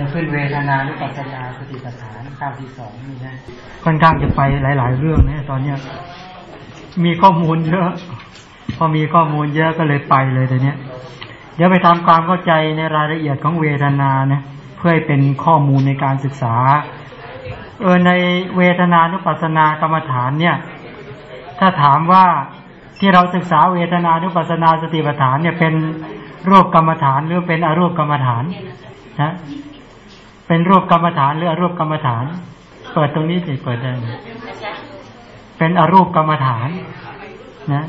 จะขึ้นเวทนานุปัสสนาสติปัฏฐานข้าวที่สองนี่นะค่อนข้างจะไปหลาย ๆ เรื่องนะตอนเนี้ยมีข้อมูลเยอะ พอมีข้อมูลเยอะก็เลยไปเลยแต่เนี้ย เดี๋ยวไปทำความเข้าใจในรายละเอียดของเวทนานะเพื่อให้เป็นข้อมูลในการศึกษา เออในเวทนานุปัสสนากรรมฐานเนี่ย ถ้าถามว่าที่เราศึกษาเวทนานุปัสสนาสติปัฏฐานเนี่ยเป็นรูปกรรมฐานหรือเป็นอรูปกรรมฐานนะ เป็นรูปกรรมฐานหรืออรูปกรรมฐาน เปิดตรงนี้สิเปิดได้ เป็นอรูปกรรมฐาน นะ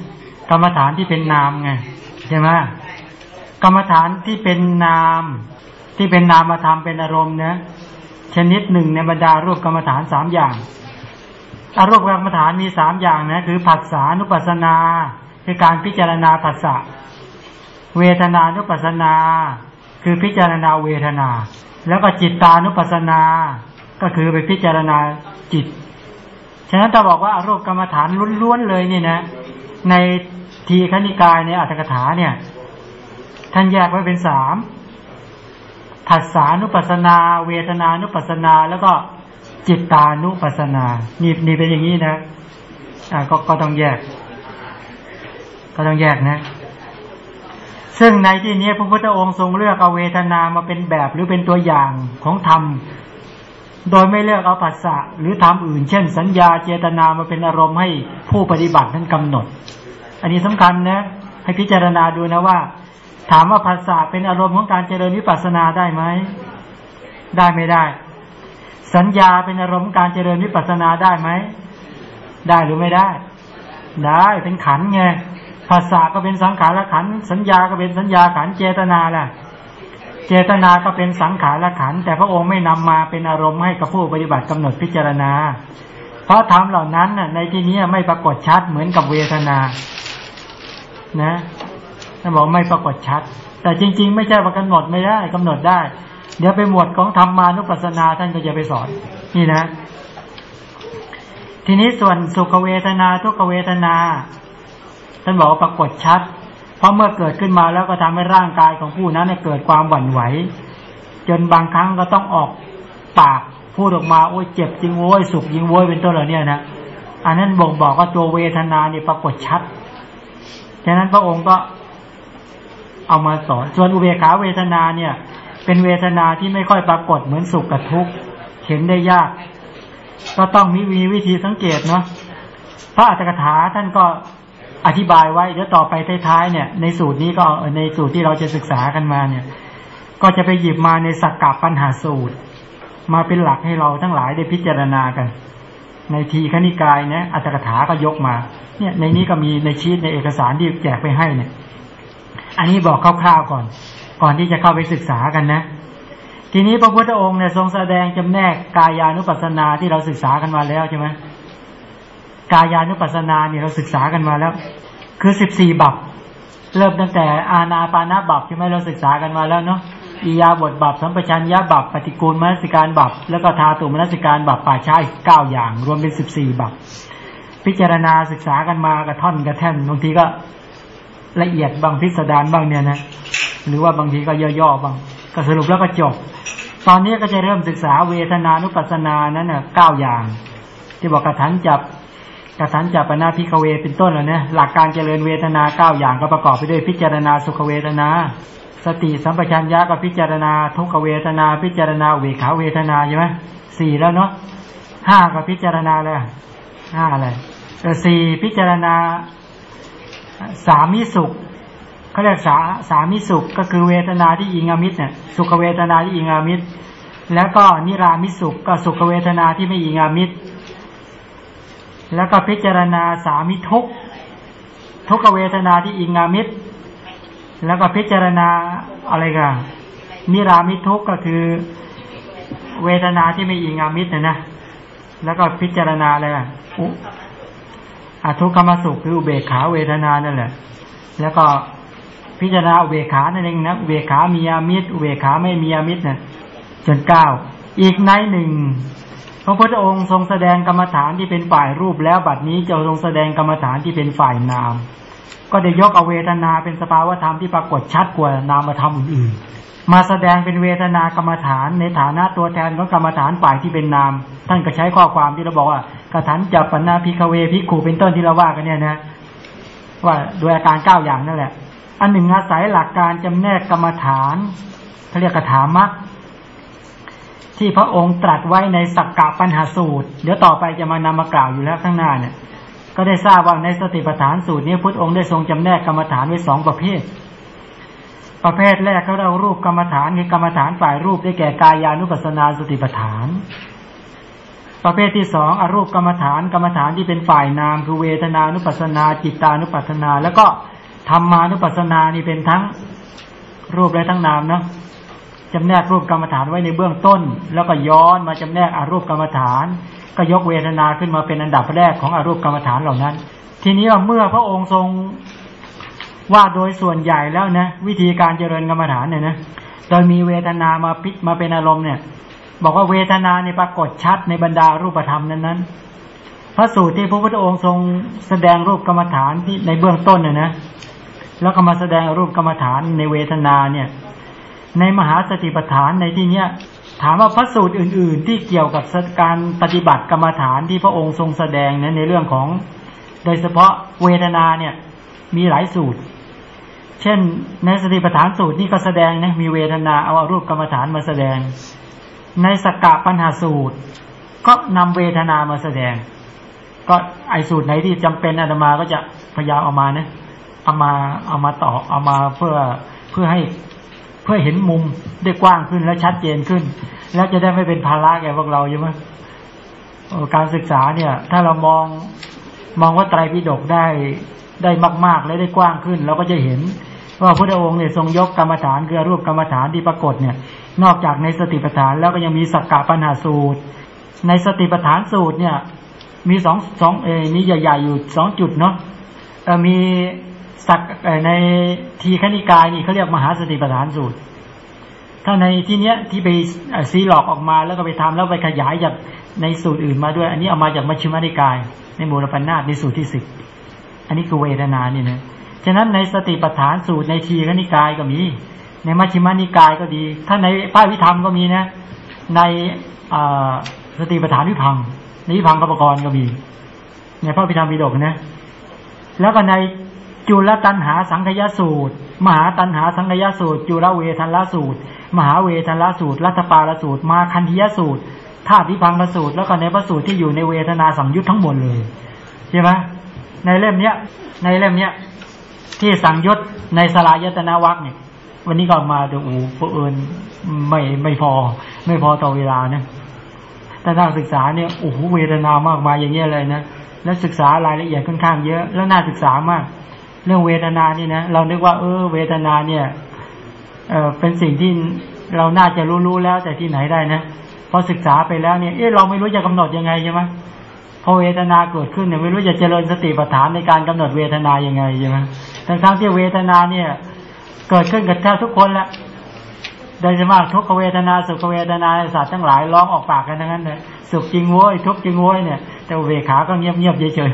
กรรมฐานที่เป็นนามไงใช่ไหมกรรมฐานที่เป็นนาม ที่เป็นนามธรรมเป็นอารมณ์นะชนิดหนึ่งในบรรดารูปกรรมฐานสามอย่างอารมูปกรรมฐานมีสามอย่างนะคือผัสสานุปัสสนาคือการพิจารณาผัสสะเวทนานุปัสสนา คือพิจารณาเวทนา แล้วก็จิตตานุปัสสนา ก็คือไปพิจารณาจิต ฉะนั้นถ้าบอกว่าอารูปกรรมฐานล้วนๆเลยนี่นะ ในทีขณิกายในอัตถกถาเนี่ย ท่านแยกไว้เป็นสามผัสสานุปัสสนา เวทนานุปัสสนา แล้วก็จิตตานุปัสสนา นี่นี่เป็นอย่างนี้นะ อ่าก็ก็ต้องแยก ก็ต้องแยกนะ ซึ่งในที่นี้พระพุทธองค์ทรงเลือกเอาเวทนามาเป็นแบบหรือเป็นตัวอย่างของธรรม โดยไม่เลือกเอาภาษาหรือธรรมอื่น เช่น สัญญาเจตนามาเป็นอารมณ์ให้ผู้ปฏิบัตินั้นกำหนด อันนี้สำคัญนะ ให้พิจารณาดูนะว่า ถามว่าภาษาเป็นอารมณ์ของการเจริญวิปัสสนาได้ไหมได้ไม่ได้ สัญญาเป็นอารมณ์การเจริญวิปัสสนาได้ไหมได้หรือไม่ได้ ได้เป็นขันไง ภาษาก็เป็นสังขารขัน สัญญาก็เป็นสัญญาขันเจตนาแหละเจตนาก็เป็นสังขารขัน แต่พระองค์ไม่นำมาเป็นอารมณ์ให้กับผู้ปฏิบัติกำหนดพิจารณา เพราะธรรมเหล่านั้นในที่นี้ไม่ปรากฏชัดเหมือนกับเวทนา นะท่านบอกไม่ปรากฏชัด แต่จริง ๆ ไม่ใช่ว่ากำหนดไม่ได้กำหนดได้ เดี๋ยวไปหมวดของธรรมานุปัสสนาท่านก็จะไปสอน นี่นะ ทีนี้ส่วนสุขเวทนาทุกเวทนา ท่านบอกว่าปรากฏชัด เพราะเมื่อเกิดขึ้นมาแล้วก็ทำให้ร่างกายของผู้นั้นเกิดความหวั่นไหว จนบางครั้งก็ต้องออกปากพูดออกมาโอ้ยเจ็บจริงโว้ยสุขยิงโว้ยเป็นต้นเหล่านี้นะอันนั้นบ่งบอกว่าตัวเวทนาเนี่ยปรากฏชัดฉะนั้นพระองค์ก็เอามาสอนส่วนอุเบกขาเวทนาเนี่ย เป็นเวทนาที่ไม่ค่อยปรากฏเหมือนสุขกับทุกข์เห็นได้ยาก ก็ต้องมีมีวิธีสังเกตเนาะพระอัตถกถาท่านก็ อธิบายไว้เดี๋ยวต่อไปท้ายๆเนี่ย ในสูตรนี้ก็ในสูตรที่เราจะศึกษากันมาเนี่ย ก็จะไปหยิบมาในสักกะปัญหาสูตร มาเป็นหลักให้เราทั้งหลายได้พิจารณากัน ในทีขณิกายเนี่ยอัตถกถาก็ยกมา เนี่ยในนี้ก็มีในชีตในเอกสารที่แจกไปให้เนี่ย อันนี้บอกคร่าวๆก่อน ก่อนที่จะเข้าไปศึกษากันนะ ทีนี้พระพุทธองค์เนี่ยทรงแสดงจำแนกกายานุปัสสนาที่เราศึกษากันมาแล้วใช่ไหม กายานุปัสสนาเนี่ยเราศึกษากันมาแล้ว คือสิบสี่บัพเริ่มตั้งแต่อาณาปานาบัพใช่ไหมเราศึกษากันมาแล้วเนาะอียาบทบัพสัมปชัญญะบัพปฏิกูลมนสิการบัพแล้วก็ทาตุมนสิการบัพป่าช้เก้าอย่าง รวมเป็นสิบสี่บัพพิจารณาศึกษากันมากระท่อนกระแท่นบางทีก็ละเอียดบางพิสดารบ้างเนี่ยนะหรือว่าบางทีก็ย่อๆบางก็สรุปแล้วก็จบ ตอนนี้ก็จะเริ่มศึกษาเวทนานุปัสสนานั้นเน่ะเก้าอย่าง ที่บอกกระถันจับ กระถันจับปนาพิคเวเป็นต้นแล้วเนี่ยหลักการเจริญเวทนาเก้าอย่างก็ประกอบไปด้วยพิจารณาสุขเวทนา สติสัมปชัญญะก็พิจารณาทุกเวทนา พิจารณาเวขาเวทนาใช่ไหมสี่แล้วเนาะห้าก็พิจารณาเลยห้าอะไรสี่พิจารณาสามิสุขเขาเรียกสาสามิสุขก็คือเวทนาที่อิงอมิตรเนี่ยสุขเวทนาที่อิงอมิตร แล้วก็นิรามิสุขก็สุขเวทนาที่ไม่อิงอมิตร แล้วก็พิจารณาสามิทุกทุกเวทนาที่อิงามิตร แล้วก็พิจารณาอะไรกันนิรามิทุกก็คือเวทนาที่ไม่อิงามิตรนะนะ แล้วก็พิจารณาอะไรอะอุทุกขมสุขคืออุเบกขาเวทนานั่นแหละ แล้วก็พิจารณาเวขานั่นเองนะเวขามีอามิตรเวขาไม่มีอามิตรนะจนเก้าอีกในหนึ่ง พระพุทธองค์ทรงแสดงกรรมฐานที่เป็นฝ่ายรูปแล้วบัดนี้จะทรงแสดงกรรมฐานที่เป็นฝ่ายนาม ก็ได้ยกเอาเวทนาเป็นสภาวธรรมที่ปรากฏชัดกว่านามธรรมอื่นๆมาแสดงเป็นเวทนากรรมฐานในฐานะตัวแทนของกรรมฐานฝ่ายที่เป็นนาม ท่านก็ใช้ข้อความที่เราบอกว่ากระถันจับปัญนาพิคเวพิขูเป็นต้นที่เราว่ากันเนี่ยนะว่าโดยอาการเก้าอย่างนั่นแหละ อันหนึ่งอาศัยหลักการจำแนกกรรมฐานเขาเรียกกถามัก ที่พระองค์ตรัสไว้ในสักกะปัญหาสูตร เดี๋ยวต่อไปจะมานำมากล่าวอยู่แล้วข้างหน้าเนี่ยก็ได้ทราบว่าในสติปัฏฐานสูตรนี้พุทธองค์ได้ทรงจำแนกกรรมฐานไว้สองประเภท ประเภทแรกเขาเรารูปกรรมฐานคือกรรมฐานฝ่ายรูปได้แก่กายานุปัสนาสติปัฏฐาน ประเภทที่สองอรูปกรรมฐานกรรมฐานที่เป็นฝ่ายนามคือเวทนานุปัสนาจิตานุปัสนา แล้วก็ธรรมานุปัสสนานี่เป็นทั้งรูปและทั้งนามเนาะ จำแนกรูปกรรมฐานไว้ในเบื้องต้น แล้วก็ย้อนมาจำแนกอารูปกรรมฐาน ก็ยกเวทนาขึ้นมาเป็นอันดับแรกของอารูปกรรมฐานเหล่านั้น ทีนี้เมื่อพระองค์ทรงว่าโดยส่วนใหญ่แล้วนะ วิธีการเจริญกรรมฐานเนี่ยนะโดยมีเวทนามาพิมาเป็นอารมณ์เนี่ย บอกว่าเวทนาในปรากฏชัดในบรรดารูปธรรมนั้นนั้นพระสูตรที่พระพุทธองค์ทรงแสดงรูปกรรมฐานที่ในเบื้องต้นเนี่ยนะแล้วก็มาแสดงรูปกรรมฐานในเวทนาเนี่ย ในมหาสติปัฏฐานในที่เนี้ยถามว่าพระสูตรอื่น ๆ ที่เกี่ยวกับการปฏิบัติกรรมฐานที่พระองค์ทรงแสดงนะในเรื่องของ โดยเฉพาะเวทนาเนี่ยมีหลายสูตร เช่น ในสติปัฏฐานสูตรนี่ก็แสดงนะมีเวทนาเอาอารูปกรรมฐานมาแสดง ในสกกะปัญหาสูตร ก็นำเวทนามาแสดง ก็ไอสูตรไหนที่จำเป็นอาตมาก็จะพยายามเอามานะเอามาเอามาต่อเอามาเพื่อเพื่อให้ เพื่อเห็นมุมได้กว้างขึ้นและชัดเจนขึ้น แล้วจะได้ไม่เป็นภาระแก่พวกเราใช่ไหมการศึกษาเนี่ย ถ้าเรามองมองว่าไตรปิฎกได้ได้มาก ๆ และได้กว้างขึ้น เราก็จะเห็นว่าพระองค์เนี่ยทรงยกกรรมฐานคือรูปกรรมฐานที่ปรากฏเนี่ย นอกจากในสติปัฏฐานแล้วก็ยังมีสักกะปัญหาสูตร ในสติปัฏฐานสูตรเนี่ย มีสองสองเอนี้ใหญ่ ๆ อยู่สองจุดเนาะมี สักในทีขณิกายนี่เขาเรียกมหาสติปัฏฐานสูตร ถ้าในที่เนี้ยที่ไปซีหลอกออกมาแล้วก็ไปทำแล้วไปขยายจากในสูตรอื่นมาด้วย อันนี้เอามาจากมัชฌิมานิกาย ในมูลปัญนาตในสูตรที่สิบอันนี้คือเวทนานี่นะฉะนั้นในสติปัฏฐานสูตรในทีขณิกายก็มี ในมัชฌิมานิกายก็ดี ถ้าในพระวิธรรมก็มีนะ ในสติปัฏฐานวิพังในวิพังกรรมกรก็มีในพระวิธรรมวิโดกนะแล้วก็ใน จุลตันหาสังคยสูตร มหาตันหาสังคยสูตร จุลเวทันละสูตร มหาเวทันละสูตร รัตปาลสูตร มาคันธิยสูตรธาตุวิพังสูตร แล้วก็ในพระสูตรที่อยู่ในเวทนาสังยุตทั้งหมดเลยใช่ไหมในเล่มเนี้ย ในเล่มเนี้ย ที่สังยุตในสลายตนาวักเนี่ย วันนี้ก็มาดูอูผู้อื่นไม่ไม่พอ ไม่พอต่อเวลานะแต่นักศึกษาเนี่ยโอ้โหเวทนามากมายอย่างเงี้ยเลยนะแล้วศึกษารายละเอียดค่อนข้างเยอะ แล้วน่าศึกษามาก เรื่องเวทนานี่นะเรานึกว่า เออ เวทนาเนี่ยเออเป็นสิ่งที่เราน่าจะรู้ๆแล้วแต่ที่ไหนได้นะพอศึกษาไปแล้วเนี่ยเออเราไม่รู้จะกำหนดยังไงใช่ไหมพอเวทนาเกิดขึ้นเนี่ยไม่รู้จะเจริญสติปัฏฐานในการกำหนดเวทนายังไงใช่ไหมทั้งทั้งที่เวทนาเนี่ย เกิดขึ้นกับแทบทุกคนละโดยเฉพาะทุกขเวทนาสุขเวทนาสัตว์ทั้งหลายร้องออกปากกันทั้งนั้นเลยสุขจริงโว้ยทุกจริงโว้ยเนี่ย แต่เวขาก็เงียบเงียบเฉย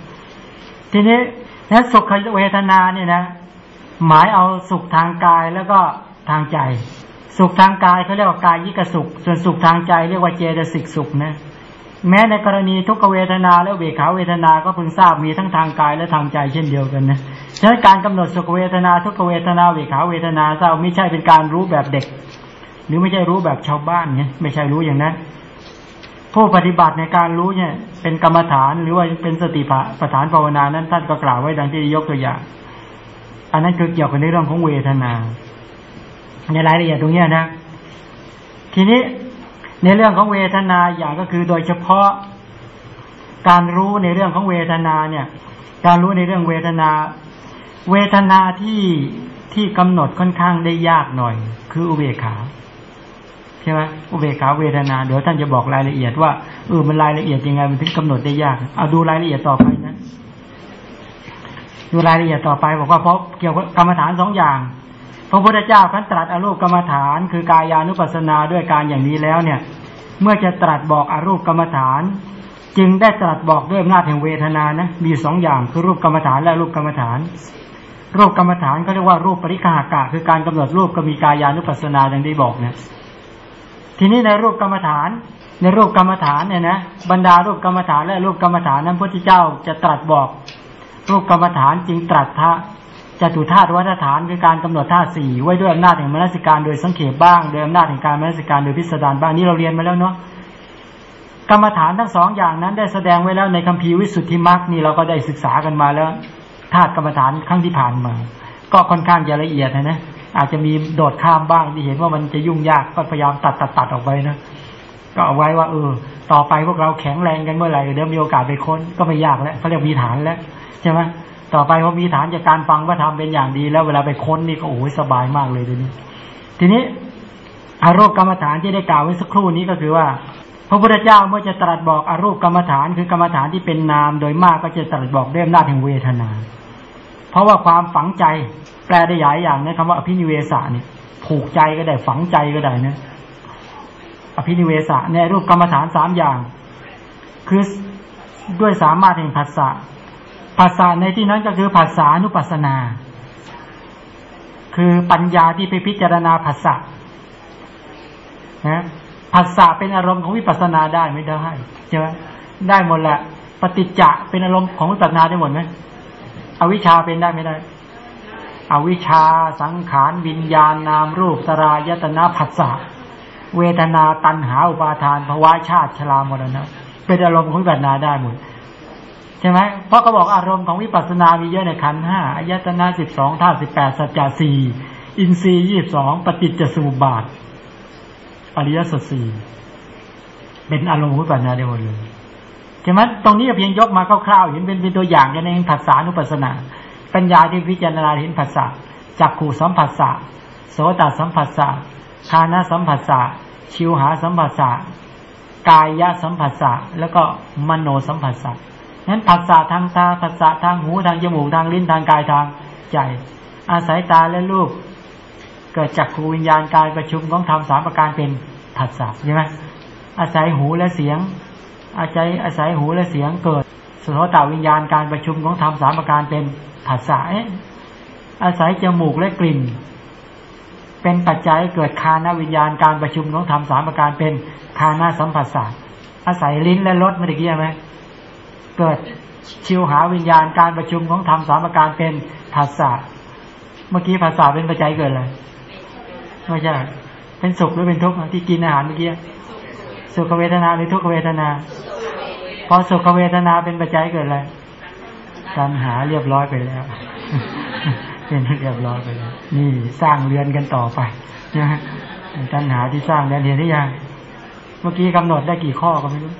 ๆทีนี้ นั้นสุขเวทนาเนี่ยนะ หมายเอาสุขทางกายแล้วก็ทางใจ สุขทางกายเขาเรียกว่ากายยิกสุข ส่วนสุขทางใจเรียกว่าเจตสิกสุขนะแม้ในกรณีทุกเวทนาและเวขาเวทนาก็พึงทราบมีทั้งทางกายและทางใจเช่นเดียวกันนะฉะนั้นการกำหนดสุขเวทนาทุกเวทนาเวขาเวทนาเจ้าไม่ใช่เป็นการรู้แบบเด็ก หรือไม่ใช่รู้แบบชาวบ้านเนี่ยไม่ใช่รู้อย่างนั้น ผู้ปฏิบัติในการรู้เนี่ย เป็นกรรมฐานหรือว่าเป็นสติปัฏฐานภาวนานั้นท่านก็กล่าวไว้ดังที่ยกตัวอย่าง อันนั้นคือเกี่ยวกับในเรื่องของเวทนา ในรายละเอียดตรงนี้นะ ทีนี้ในเรื่องของเวทนาอย่างก็คือโดยเฉพาะการรู้ในเรื่องของเวทนาเนี่ย การรู้ในเรื่องเวทนา เวทนาที่ที่กำหนดค่อนข้างได้ยากหน่อย คืออุเบกขา ช่ไหมอุเบกขาเวทนาเดี๋ยวท่านจะบอกรายละเอียดว่าเออมันรายละเอียดยังไงมันถึงกำหนดได้ยากเอาดูรายละเอียดต่อไปนะดูรายละเอียดต่อไปบอกว่าเพราะเกี่ยวกับกรรมฐานสองอย่างพระพุทธเจ้าท่านตรัสอรูปกรรมฐาน คือกายานุปัสสนาด้วยการอย่างนี้แล้วเนี่ย เมื่อจะตรัสบอกอรูปกรรมฐาน จึงได้ตรัสบอกด้วยอำนาจแห่งเวทนานะมีสองอย่างคือรูปกรรมฐานและรูปกรรมฐาน รูปกรรมฐานก็เรียกว่ารูปปริฆากะ คือการกำหนดรูปก็มีกายานุปัสสนาดังที่บอกเนี่ย ทีนี้ในรูปกรรมฐาน ในรูปกรรมฐานเนี่ยนะบรรดารูปกรรมฐานและรูปกรรมฐานนั้นพระพุทธเจ้าจะตรัสบอก รูปกรรมฐานจึงตรัสทะจตุธาตุวัฏฐานคือการกำหนดธาตุสี่ไว้ด้วยอำนาจแห่งมนสิการโดยสังเขปบ้างโดยอำนาจแห่งการมนสิการโดยพิสดารบ้างนี่เราเรียนมาแล้วเนาะกรรมฐานทั้งสองอย่างนั้นได้แสดงไว้แล้วในคัมภีร์วิสุทธิมรรคนี่เราก็ได้ศึกษากันมาแล้วธาตุกรรมฐานครั้งที่ผ่านมา ก็ค่อนข้างจะละเอียดนะนะ อาจจะมีโดดข้ามบ้างที่เห็นว่ามันจะยุ่งยากก็พยายามตัดตัดตัดออกไปนะก็เอาไว้ว่าเออ ต่อไปพวกเราแข็งแรงกันเมื่อไหร่เดี๋ยวมีโอกาสไปค้นก็ไม่ยากแล้วเขาเรียกมีฐานแล้วใช่ไหมต่อไปพอมีฐานจากการฟังว่าทำเป็นอย่างดี แล้วเวลาไปค้นนี่ก็โอ้ยสบายมากเลยทีนี้ ทีนี้อารมณ์กรรมฐานที่ได้กล่าวไว้สักครู่นี้ก็คือว่า พระพุทธเจ้าเมื่อจะตรัสบอกอารูปกรรมฐานคือกรรมฐานที่เป็นนามโดยมากก็จะตรัสบอกด้วยอำนาจแห่งเวทนา เพราะว่าความฝังใจ แปลได้หลายอย่างนะคำว่าอภินิเวสานี่ผูกใจก็ได้ฝังใจก็ได้นะอภินิเวสะในรูปกรรมฐานสามอย่าง คือด้วยสามารถแห่งภาษาภาษาในที่นั้นก็คือภาษานุปัสนา คือปัญญาที่ไปพิจารณาภาษานะภาษาเป็นอารมณ์ของวิปัสนาได้ไม่ได้ใช่ไหมได้หมดแหละปฏิจจะเป็นอารมณ์ของวิปัสนาได้หมดไหมอวิชชาเป็นได้ไม่ได้ อวิชชา สังขารวิญญาณนามรูปสรายตนาผัสสะเวทนาตันหาอุปาทานภาวะชาติชรามรณะเป็นอารมณ์ของปัสนาได้หมดใช่ไหมเพราะเขาบอกอารมณ์ของวิปัสสนามีเยอะในขันห้าอายตนะสิบสองธาตุสิบแปดสัจจะสี่อินทรีย์ยี่สิบสองปฏิจจสมุปบาท อริยสัจสี่เป็นอารมณ์วิปัสสนาได้หมดเลยใช่ไหมตรงนี้เพียงยกมาคร่าวๆเห็นเป็นเป็นตัวอย่างกันในภาษานุปัสสนา ปัญญาที่พิจารณาเห็นภาษาจักขู่สัมผัสสะโสตสัมผัสสะคานะสัมผัสสะชิวหาสัมผัสสะกายะสัมผัสสะแล้วก็มโนสัมผัสสะนั้นผัสสะทางตาผัสสะทางหูทางจมูกทางลิ้นทางกายทางใจ อาศัยตาและรูป เกิดจากขูวิญญาณการประชุมของธรรมสามประการเป็นผัสสะใช่ไหมอาศัยหูและเสียง อาศัยอาศัยหูและเสียงเกิดสุโธตวิญญาณการประชุมของธรรมสามประการเป็น ผัสสะอาศัยจมูกและกลิ่น เป็นปัจจัยเกิดคานวิญญาณการประชุมของธรรมสามประการเป็นคานาสัมผัสสะอาศัยลิ้นและรสไม่ได้เกี่ไหมเกิดชิวหาวิญญาณการประชุมของธรรมสามประการเป็นภาษาเมื่อกี้ภาษาเป็นปัจจัยเกิดอะไรไม่ใช่เป็นสุขหรือเป็นทุกข์ที่กินอาหารเมื่อกี้สุขเวทนาหรือทุกขเวทนา พอสุขเวทนาเป็นปัจจัยเกิดอะไร ตัณหาเรียบร้อยไปแล้วเป็นเรียบร้อยไปแล้ว นี่สร้างเรือนกันต่อไปนะฮะตัณหาที่สร้างเรือนเห็นหรือยัง เมื่อกี้กำหนดได้กี่ข้อก็ไม่รู้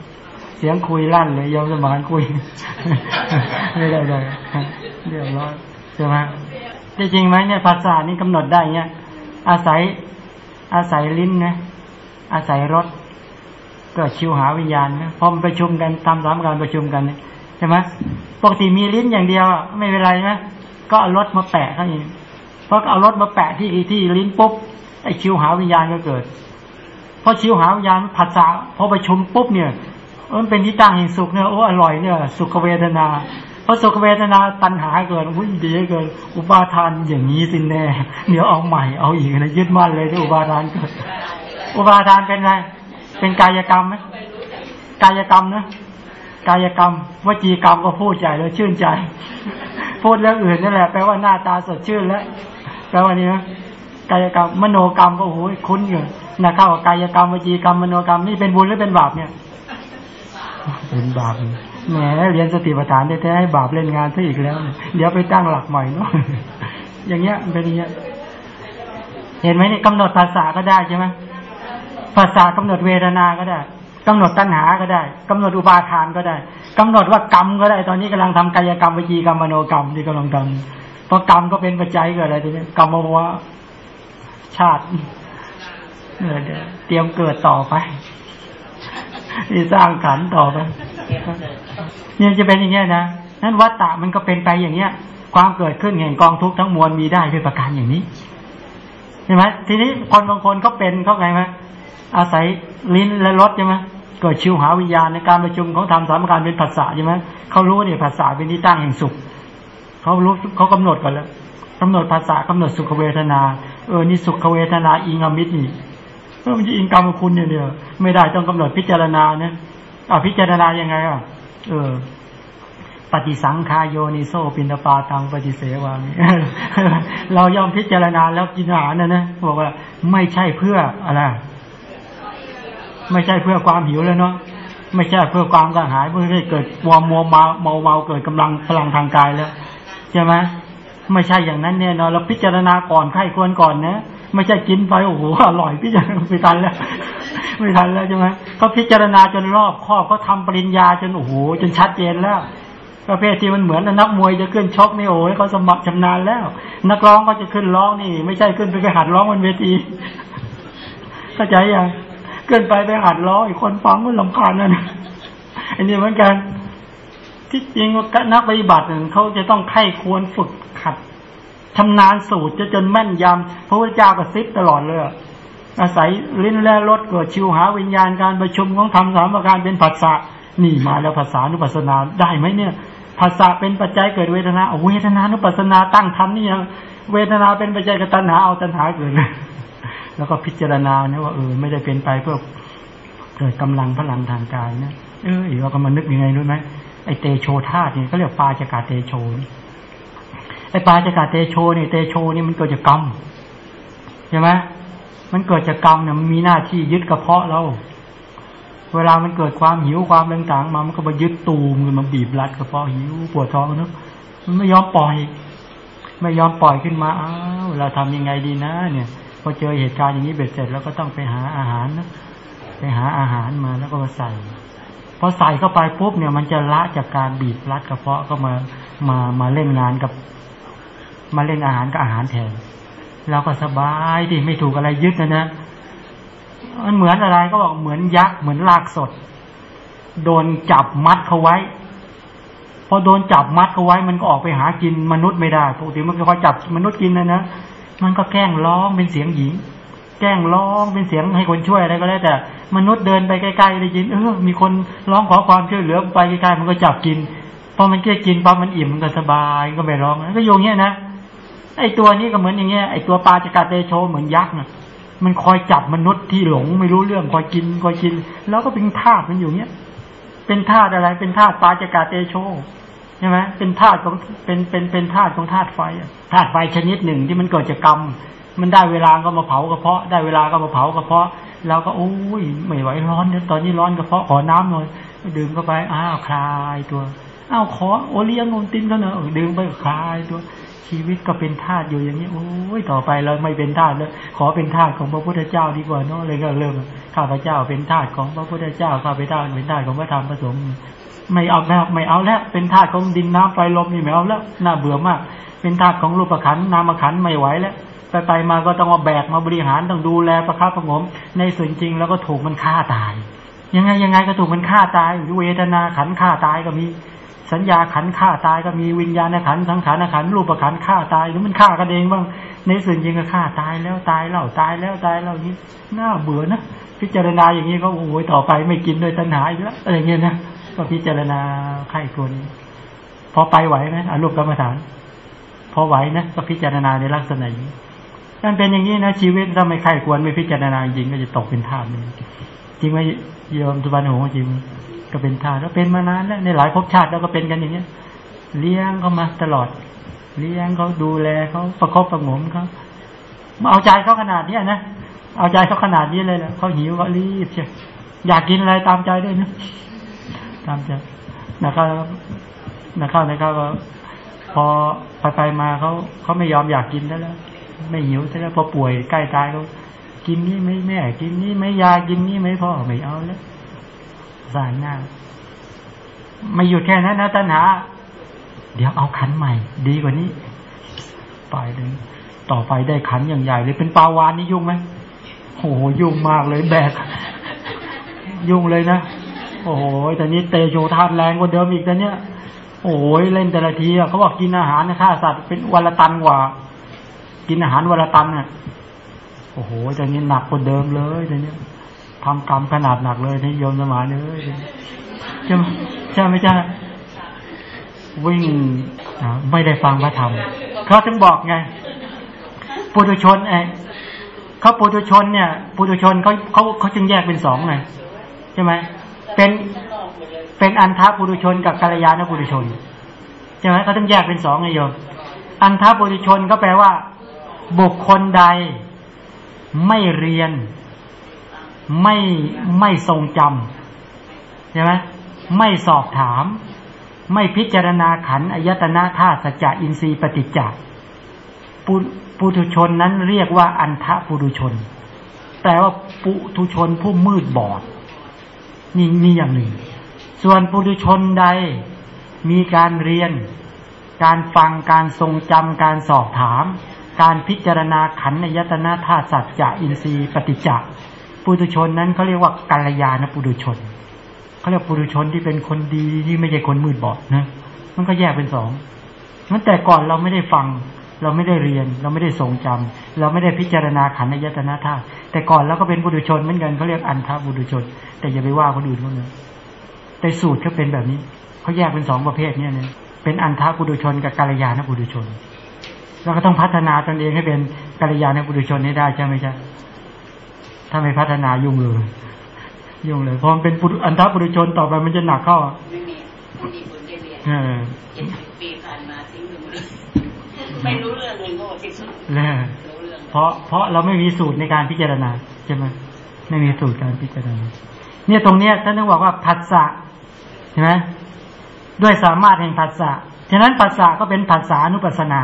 เสียงคุยลั่นเลยยมสมานคุยไม่ได้เลยเรียบร้อยใช่ไหมจริงไหมเนี่ยภาษานี้กำหนดได้เนี่ยอาศัยอาศัยลิ้นนะอาศัยรสก็ชิวหาวิญญาณนะพอมประชุมกันทำสามการประชุมกันเนี่ย ใช่ไหมปกติมีลิ้นอย่างเดียวไม่เป็นไรนะก็เอารถมาแปะเขาเองเพราะเอารถมาแปะที่ที่ลิ้นปุ๊บไอ้ชิวหาวิญญาณก็เกิดพอชิวหาวิญญาณผัสสะพอประชุมปุ๊บเนี่ยมันเป็นที่ตั้งแห่งสุขเนี่ยโอ้อร่อยเนี่ย สุขเวทนาเพราะสุขเวทนาตัณหาเกิดวุ้ยดีเกินอุปาทานอย่างนี้สินแน่เดี๋ยวเอาใหม่เอาอีกนะยึดมั่นเลยที่อุปาทานเกิดอุปาทานเป็นไงเป็นกายกรรมไหมกายกรรมนะ กายกรรมวจีกรรมก็พูดใจแล้วชื่นใจ พูดเรื่องอื่นนั่นแหละแปลว่าหน้าตาสดชื่นแล้วแปลว่านี้นะกายกรรมมโนกรรมก็โอ้ยคุ้นอยู่นะเข้ากับกายกรรมวจีกรรมมโนกรรมนี่เป็นบุญหรือเป็นบาปเนี่ยเป็นบาปแหมเรียนสติปัฏฐานแท้ๆให้บาปเล่นงานซะอีกแล้ว เดี๋ยวไปตั้งหลักใหม่เนาะอย่างเงี้ยเป็นอย่างเงี้ย เห็นไหมนี่กำหนดภาษาก็ได้ใช่ไหมภาษากำหนดเวทนาก็ได้ กำหนดตัณหาก็ได้กำหนดอุปาทานก็ได้กำหนดว่ากรรมก็ได้ ตอนนี้กำลังทำกายกรรมวิจีกรรมมโนกรรมที่กำลังทำเพราะกรรมก็เป็นปัจจัยเกิดอะไรทีนี้กรรมวะชาติเตรียมเกิดต่อไปที่สร้างขันต่อไปเนี่ยจะเป็นอย่างเงี้ยนะนั้นวัตตะมันก็เป็นไปอย่างเงี้ย ความเกิดขึ้นแห่งกองทุกข์ทั้งมวลมีได้ด้วยประการอย่างนี้ใช่ไหมทีนี้คนบางคนเขาเป็นเขาไงไหมอาศัยลิ้นและรสใช่ไหม กิดชิวหาวิญญาณในการประชุมของธรรมสามการเป็นภาษาใช่ไหมเขารู้เนี่ยภาษาเป็นที่ตั้งแห่งสุขเขารู้เขากำหนดก่อนแล้วกำหนดภาษากำหนดสุขเวทนาเออนี่สุขเวทนาอิงอมิตรนี่เออมันจะอิงกรรมคุณเนี่ยเดียวไม่ได้ต้องกำหนดพิจารณาเนี่ยอ่าพิจารณายังไงอะเออ ปฏิสังขายโยนิโซปินปาตังปฏิเสวามิเรายอมพิจารณาแล้วกินอาหารนะนะบอกว่าไม่ใช่เพื่ออะไร ไม่ใช่เพื่อความหิวแล้วเนาะไม่ใช่เพื่อความกระหายเพื่อให้เกิดวอมมัวเมาเมาเมาเกิดกำลังพลังทางกายแล้วใช่ไหมไม่ใช่อย่างนั้นเนี่ยเนาะเราพิจารณาก่อนไข้ควรก่อนนะไม่ใช่กินไปโอ้โหอร่อยพิจารณาไม่ทันแล้ว ไม่ทันแล้วใช่ไหมเขาพิจารณาจนรอบครอบเขาทาปริญญาจนโอ้โหจนชัดเจนแล้วประเภทที่มันเหมือนนักมวยจะขึ้นชกนี่โอ้ยเขาสมัครชำนาญแล้ว นักร้องก็จะขึ้นร้องนี่ ไม่ใช่ขึ้นไปไปหัดร้องบนเวทีเข้าใจยัง ขึ้นไปไปหัดร้ออีกคนฟังก็ลำคาญนั่นอันนี้เหมือนกัน ที่จริงนักปฏิบัติเขาจะต้องไข้ควรฝึกขัดชำนาญสูตรจะจนแม่นยำพระพุทธเจ้ากระซิบตลอดเลยอาศัยลิ้นและรสเกิดชิวหาวิญญาณการประชุมของธรรมสามประการเป็นผัสสะนี่มาแล้วภาษานุปัสนาได้ไหมเนี่ยภาษาเป็นปัจจัยเกิดเวทนาเวทนานุปัสนาตั้งทำนี่ยังเวทนาเป็นปัจจัยกับตัณหาเอาตัณหาเกิดเลย แล้วก็พิจารณาเนี่ยว่าเออไม่ได้เป็นไปเพื่อเกิดกำลังพลังทางกายนะเออเราก็มานึกยังไงรู้ไหมไอเตโชธาตุเนี่ยก็เรียกปาจกาเตโชไอปาจกาเตโชเนี่ยเตโชนี่มันเกิดจากกรรมใช่ไหมมันเกิดจากกรรมเนี่ยมันมีหน้าที่ยึดกระเพาะเรา เวลามันเกิดความหิวความต่างๆมา มันก็มายึดตูมมันบีบรัดกระเพาะหิวปวดท้องเนอะมันไม่ยอมปล่อย ไม่ยอมปล่อยขึ้นมาอ้าวเราทำยังไงดีนะ เนี่ย พอเจอเหตุการณ์อย่างนี้เบ็ดเสร็จแล้วก็ต้องไปหาอาหารนะไปหาอาหารมาแล้วก็มาใส่พอใส่เข้าไปปุ๊บเนี่ย มันจะละจากการบีบรัดกระเพาะก็มามามาเล่นงานกับ มาเล่นอาหารกับอาหารแทนเราก็สบายดิไม่ถูกอะไรยึดนะนะมันเหมือนอะไรก็บอกเหมือนยักษ์เหมือนลากสด โดนจับมัดเขาไว้ พอโดนจับมัดเขาไว้ มันก็ออกไปหากินมนุษย์ไม่ได้ปกติมันก็คอยจับมนุษย์กินนะนะ มันก็แกล้งร้องเป็นเสียงหญิง แกล้งร้องเป็นเสียงให้คนช่วยอะไรก็ได้แต่ มนุษย์เดินไปใกล้ๆได้ยินเออมีคนร้องขอความช่วยเหลือไปใกล้ๆมันก็จับกินพอมันแค่กินปั๊บมันอิ่มมันก็สบายก็ไม่ร้องก็โยงเงี้ยนะไอตัวนี้ก็เหมือนอย่างเงี้ยไอตัวปลาจกาเตโชเหมือนยักษ์นะมันคอยจับมนุษย์ที่หลงไม่รู้เรื่องคอยกินคอยกิน แล้วก็เป็นธาตุมันอยู่เนี้ยเป็นธาตุอะไรเป็นธาตุปลาจกาเตโช ใช่ไหมเป็นธาตุของเป็นเป็นเป็นธาตุของธาตุไฟธาตุไฟชนิดหนึ่งที่มันเกิดจากกรรม มันได้เวลาก็มาเผากระเพาะ ได้เวลาก็มาเผากระเพาะเราก็โอ้ยไม่ไหวร้อนเนี่ยตอนนี้ร้อนกระเพาะขอน้ำหน่อยดื่มเข้าไปอ้าวคลายตัวอ้าวขอโอเลี้ยงนมตินก็เนอะดื่มไปคลายตัวชีวิตก็เป็นทาสอยู่อย่างนี้โอ้ยต่อไปเราไม่เป็นทาสแล้วขอเป็นทาสของพระพุทธเจ้าดีกว่าเนาะเลยก็เริ่มข้าพเจ้าเป็นทาสของพระพุทธเจ้าข้าพเจ้าเป็นทาสของพระธรรมพระสงฆ์ ไม่เอาแล้วไม่เอาแล้ว เป็นทาสของดินน้ำไฟลมนี่ไม่เอาแล้วน่าเบื่อมาก เป็นทาสของรูปขันนามขันไม่ไหวแล้วไปไปมาก็ต้องมาแบกมาบริหารต้องดูแลประคับประงม ในส่วนจริงแล้วก็ถูกมันฆ่าตาย ยังไงยังไงก็ถูกมันฆ่าตายเวทนาขันฆ่าตายก็มี สัญญาขันฆ่าตายก็มีวิญญาณขันสังขารขันรูปขันฆ่าตายหรือมันฆ่ากันเองบ้างในส่วนจริงก็ฆ่าตายแล้วตายแล้วตายแล้วตายแล้วนี้น่าเบื่อนะพิจารณาอย่างนี้ก็โอ้ยต่อไปไม่กินโดยตัณหาอีกแล้วอะไรเงี้ยนะ ก็พิจารณาไข้ตัวนี้พอไปไหวไหมอารมณ์กรรมฐาน พอไหวนะก็พิจารณาในลักษณะนี้นั่นเป็นอย่างนี้นะชีวิตถ้าไม่ไข้ควรไม่พิจารณาจริงก็จะตกเป็นทาสจริงไหมโยมสุบรรณโหจริงก็เป็นทาสแล้วเป็นมานานแล้วในหลายภพชาติเราก็เป็นกันอย่างเงี้ย เลี้ยงเขามาตลอด เลี้ยงเขาดูแลเขาประคบประงมเขาเอาใจเขาขนาดนี้นะเอาใจเขาขนาดนี้เลยแหละเขาหิวก็รีบใช่อยากกินอะไรตามใจด้วยนะ ตามใจนะครับนะครับนะครับก็พอไปไปมาเขาเขาไม่ยอมอยากกินแล้ว ไม่หิวแล้วพอป่วยใกล้ตายเขากินนี่ไม่แม่กินนี่ไม่ยากินนี่ไม่พ่อไม่เอาแล้วสายหน้าไม่หยุดแค่นั้นนะตัณหา เดี๋ยวเอาขันใหม่ ดีกว่านี้ไปเลยต่อไปได้ขันอย่างใหญ่เลยเป็นปาวานนี่ยุ่งไหมโหยุ่งมากเลยแบก ยุ่งเลยนะ โอ้โหแต่นี้เตโชธาตแรงกว่าเดิมอีกแต่เนี้ยโอ้ยเล่นแต่ละทีเขาบอกกินอาหารนะฆ่าสัตว์เป็นวันละตันกว่า กินอาหารวันละตันอะโอ้โหแต่นี้หนักกว่าเดิมเลยแต่เนี้ยทำกรรมขนาดหนักเลยนี่โยมสมานเลยใช่ไหมใช่ไหมจ้าวิ่งไม่ได้ฟังพระธรรมเขาถึงบอกไงปุถุชนไอ้เขาปุถุชนเนี่ยปุถุชนเขาเขาเขาจึงแยกเป็นสองไงใช่ไหม เป็นเป็นอันทปุถุชนกับกัลยาณปุถุชนใช่ไหมเขาต้องแยกเป็นสองไงโยมอันทปุถุชนก็แปลว่า บุคคลใดไม่เรียน ไม่ไม่ทรงจำใช่ไหมไม่สอบถาม ไม่พิจารณาขันอายตนะธาตุสัจจะอินทรีย์ปฏิจจ์ปุถุชนนั้นเรียกว่าอันทะปุถุชน แปลว่าปุถุชนผู้มืดบอด นี่นี่อย่างหนึ่ง ส่วนปุถุชนใดมีการเรียน การฟังการทรงจำการสอบถาม การพิจารณาขันในยตนาธาตุสัจจะอินทรีย์ปฏิจจ์ปุถุชนนั้นเขาเรียกว่ากัลยาณปุถุชนเขาเรียกปุถุชนที่เป็นคนดีที่ไม่ใช่คนมืดบอดนะมันก็แยกเป็นสองมันแต่ก่อนเราไม่ได้ฟัง เราไม่ได้เรียน เราไม่ได้ทรงจำเราไม่ได้พิจารณาขันในยตนาธาตุแต่ก่อนเราก็เป็นบุตุชนเหมือนกันเขาเรียกอันทบุตุชน แต่อย่าไปว่าคนอื่นเขาเลยแต่สูตรเขาเป็นแบบนี้เขาแยกเป็นสองประเภทเนี่ยเนี่ยเป็นอันทบุตุชนกับกัลยาณบุตุชนเราก็ต้องพัฒนาตนเองให้เป็นกัลยาณบุตุชนให้ได้ใช่ไหมจ๊ะถ้าไม่พัฒนายุ่งเลย ยุ่งเลยพอมันเป็นอันทบุตุชนต่อไปมันจะหนักเข้าไม่มีไม่มีผลได้เรียนเจ็ดสิบปีผ่านมาทิ้งหนึ่ง ไม่รู้เรื่องเลยโง่ที่สุดเพราะเพราะเราไม่มีสูตรในการพิจารณาใช่ไหมไม่มีสูตรการพิจารณา เนี่ยตรงเนี้ยท่านต้องบอกว่าผัสสะใช่ไหมด้วยสามารถแห่งผัสสะฉะนั้นผัสสะก็เป็นผัสสานุปัสนา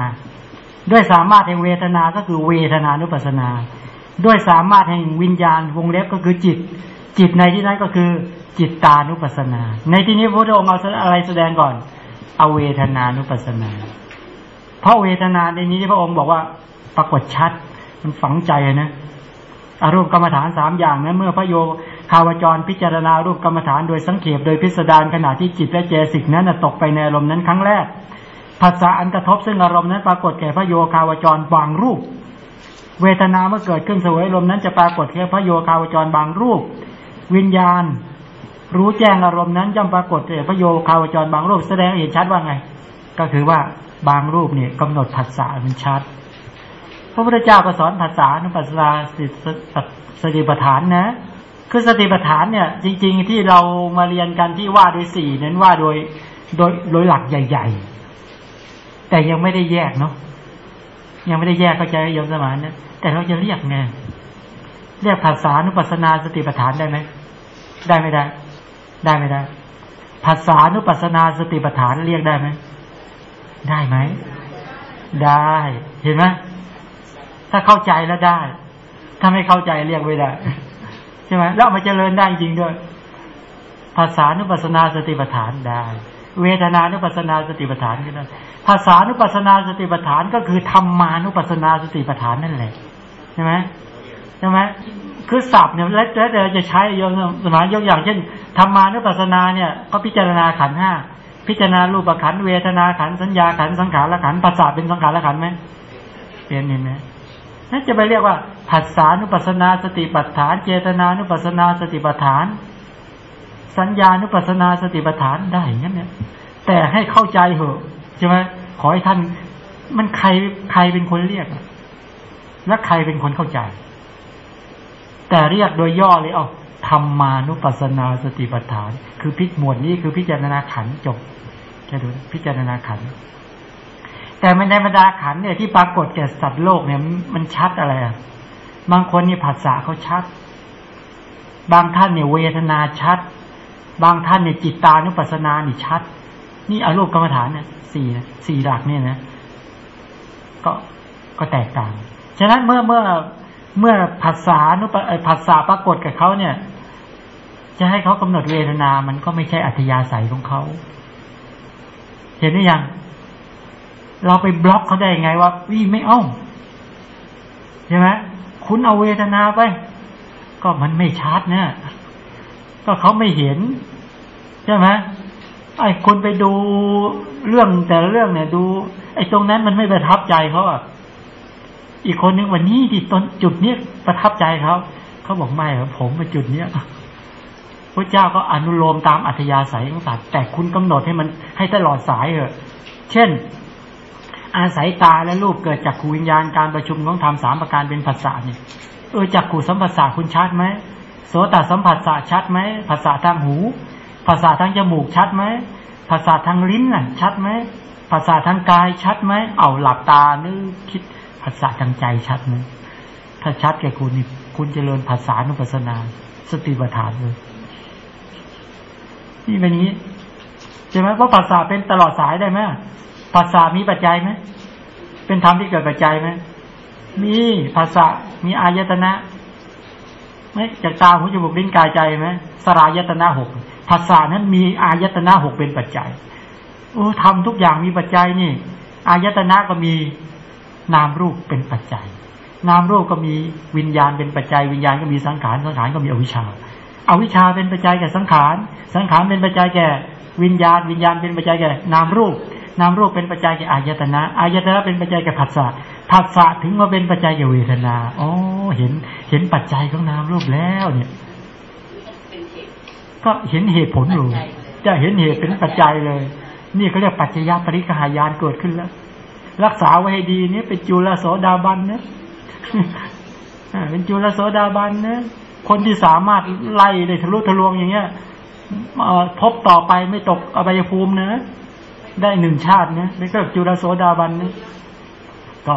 ด้วยสามารถแห่งเวทนาก็คือเวทนานุปัสนา ด้วยสามารถแห่งวิญญาณวงเล็บก็คือจิต จิตในที่นั้นก็คือจิตตานุปัสนา ในที่นี้พระองค์เอาอะไรแสดงก่อน เอาเวทนานุปัสนา เพราะเวทนาในนี้ที่พระองค์บอกว่าปรากฏชัด มันฝังใจนะอารมณ์กรรมฐานสามอย่างนะเมื่อพระโยคาวจรพิจารณารูปกรรมฐานโดยสังเขปโดยพิสดารขณะที่จิตและเจสิกนั้นตกไปในอารมณ์นั้นครั้งแรกภาษาอันกระทบซึ่งอารมณ์นั้นปรากฏแก่พระโยคาวจรบางรูป เวทนาเมื่อเกิดขึ้นสวยลมนั้นจะปรากฏแก่พระโยคาวจรบางรูป วิญญาณ รู้แจ้งอารมณ์นั้นย่อมปรากฏแก่พระโยคาวจรบางรูป แสดงเห็นชัดว่าไง ก็คือว่า บางรูปเนี่ยกำหนดผัสสะมันชัด พระพุทธเจ้าก็สอนผัสสะนุปัสสาสติปัฏฐานนะ คือสติปัฏฐานเนี่ย จริง ๆ ที่เรามาเรียนกันที่ว่าโดยสี่นั้นว่าโดยโดยโดยหลักใหญ่ ๆ แต่ยังไม่ได้แยกเนาะยังไม่ได้แยกเข้าใจยมสมานนะแต่เราจะเรียกไงเรียกภาษานุปัสนาสติปัฏฐานได้ไหมได้ไม่ได้ ได้ไม่ได้ภาษานุปัสนาสติปัฏฐานเรียกได้ไหม ได้ไหม ได้เห็นไหมถ้าเข้าใจแล้วได้ ถ้าไม่เข้าใจเรียกไม่ได้ใช่ไหมแล้วมาเจริญได้จริงด้วย ภาษานุปัสนาสติปัฏฐานได้ เวทนานุปัสนาสติปัฏฐานก็ได้ภาษานุปัสนาสติปัฏฐานก็คือธรรมานุปัสนาสติปัฏฐานนั่นแหละใช่ไหมใช่ไหมคือศัพท์เนี่ยแล้วแต่จะใช้ยกสมัยยกอย่างเช่นธรรมานุปัสนาเนี่ยก็พิจารณาขันห้า พิจารณารูปขันเวทนาขันสัญญาขันสังขารขันภาษาเป็นสังขารขันไหมเป็นเห็นไหมนั่นจะไปเรียกว่าผัสสานุปัสนาสติปัฏฐาน เจตนานุปัสนาสติปัฏฐาน สัญญานุปัสนาสติปัฏฐานได้อย่างนี้เนี่ย แต่ให้เข้าใจเหอะใช่ไหมขอให้ท่านมันใครใครเป็นคนเรียก และใครเป็นคนเข้าใจ แต่เรียกโดยย่อเลยเอา ธรรมานุปัสนาสติปัฏฐาน คือพิจหมวดนี้คือพิจารณาขันจบแค่ดูพิจารณาขัน แต่ในบรรดาขันเนี่ยที่ปรากฏแก่สัตว์โลกเนี่ยมันชัดอะไรอะบางคนนี่ภาษาเขาชัด บางท่านเนี่ยเวทนาชัด บางท่านเนี่ยจิตตานุปัสสนานี่ชัด นี่อารมณ์กรรมฐานเนี่ยสี่สี่หลักเนี่ยนะ ก็ก็แตกต่าง ฉะนั้นเมื่อเมื่อเมื่อภาษานุภาษาปรากฏกับเขาเนี่ย จะให้เขากำหนดเวทนา มันก็ไม่ใช่อัธยาศัยของเขา เห็นหรือยัง เราไปบล็อกเขาได้ยังไงว่าวิไม่เอาใช่ไหมคุณเอาเวทนาไป ก็มันไม่ชัดเนี่ยก็เขาไม่เห็น ใช่ไหมไอ้คนไปดูเรื่องแต่เรื่องเนี่ยดู ไอ้ตรงนั้นมันไม่ประทับใจเขาอะ อีกคนนึงวันนี้ที่ตนจุดเนี้ยประทับใจเขาเขาบอกไม่ครับผมมาจุดเนี้ย พระเจ้าก็อนุโลมตามอัธยาศัยของสัตว์แต่คุณกำหนดให้มันให้ตลอดสายเถอะ เช่น อาศัยตาและรูปเกิดจากขูวิญญาณการประชุมของธรรมสามประการเป็นภาษาเนี่ยเออจากขูสัมผัสสะคุณชัดไหมโสตสัมผัสสะชัดไหมภาษาทางหู ภาษาทางจมูกชัดไหมภาษาทางลิ้นน่ะ ชัดไหมภาษาทางกายชัดไหมเอาหลับตานึกคิดภาษาทางใจชัดไหมถ้าชัดแก่คุณนี่คุณเจริญภาษานุปัสสนา สติปัฏฐานเลย นี่เป็นนี้ใช่ไหมเพราะภาษาเป็นตลอดสายได้ไหมภาษามีปัจจัยไหมเป็นธรรมที่เกิดปัจจัยไหมมีภาษามีอายตนะไม่จากตาหูจมูกลิ้นกายใจไหมสลายตนะหกภาษานั้นมีอายตนะหกเป็นปัจจัยโอ้ทำทุกอย่างมีปัจจัยนี่ อายตนะก็มีนามรูปเป็นปัจจัย นามรูปก็มีวิญญาณเป็นปัจจัย วิญญาณก็มีสังขารสังขารก็มีอวิชชา อาวิชชาเป็นปัจจัยแก่สังขาร สังขารเป็นปัจจัยแก่วิญญาณ วิญญาณเป็นปัจจัยแก่นามรูป นามรูปเป็นปัจจัยแก่อายตนะ อายตนะเป็นปัจจัยแก่ผัสสะ ผัสสะถึงมาเป็นปัจจัยแก่เวทนา อ๋อ เห็น เห็นปัจจัยของนามรูปแล้วเนี่ย ก็เห็นเหตุผลอยู่ จะเห็นเหตุเป็นปัจจัยเลย นี่เขาเรียกปัจจยปริกหายานเกิดขึ้นแล้ว รักษาไว้ให้ดีเนี่ยเป็นจุลโสดาบันนะเป็นจุลโสดาบันนะ คนที่สามารถไล่ได้ทะลุทะลวงอย่างเงี้ยพบต่อไปไม่ตกอบายภูมินะได้หนึ่งชาตินะนี่ก็จุลโสดาบันนะก็